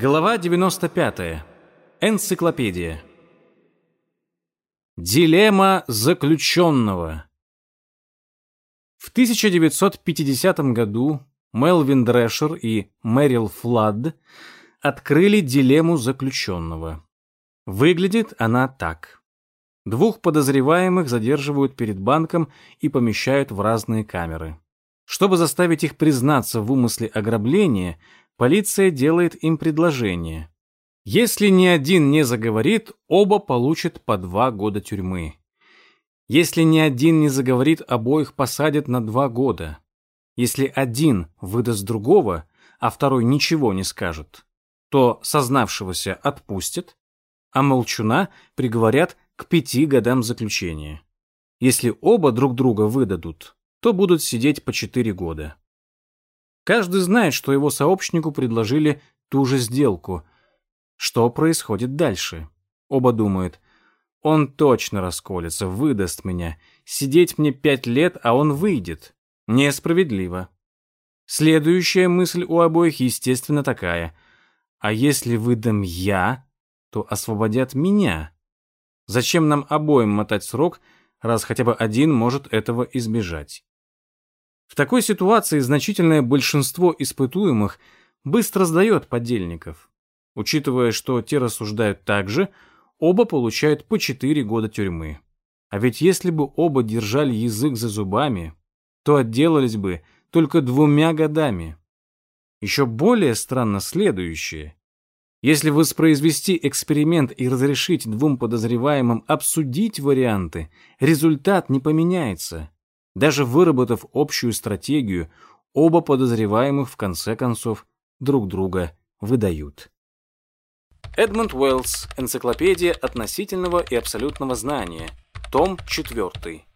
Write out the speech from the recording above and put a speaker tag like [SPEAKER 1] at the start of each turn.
[SPEAKER 1] Глава 95. Энциклопедия. Дилемма заключенного. В 1950 году Мелвин Дрешер и Мэрил Фладд открыли дилемму заключенного. Выглядит она так. Двух подозреваемых задерживают перед банком и помещают в разные камеры. Чтобы заставить их признаться в умысле ограбления, полиция делает им предложение. Если ни один не заговорит, оба получат по два года тюрьмы. Если ни один не заговорит, обоих посадят на два года. Если один выдаст другого, а второй ничего не скажет, то сознавшегося отпустят, а молчуна приговорят к пяти годам заключения. Если оба друг друга выдадут, то будут сидеть по четыре года. Каждый знает, что его сообщнику предложили ту же сделку. Что происходит дальше? Оба думают, он точно расколется, выдаст меня. Сидеть мне пять лет, а он выйдет. Несправедливо. Следующая мысль у обоих, естественно, такая. А если выдам я, то освободят меня. Зачем нам обоим мотать срок, раз хотя бы один может этого избежать? В такой ситуации значительное большинство испытуемых быстро сдает подельников. Учитывая, что те рассуждают так же, оба получают по 4 года тюрьмы. А ведь если бы оба держали язык за зубами, то отделались бы только двумя годами. Еще более странно следующее. Если воспроизвести эксперимент и разрешить двум подозреваемым обсудить варианты, результат не поменяется. Даже выработав общую стратегию, оба подозреваемых в конце концов друг друга выдают. Эдмунд Уэллс. Энциклопедия относительного и абсолютного знания. Том 4.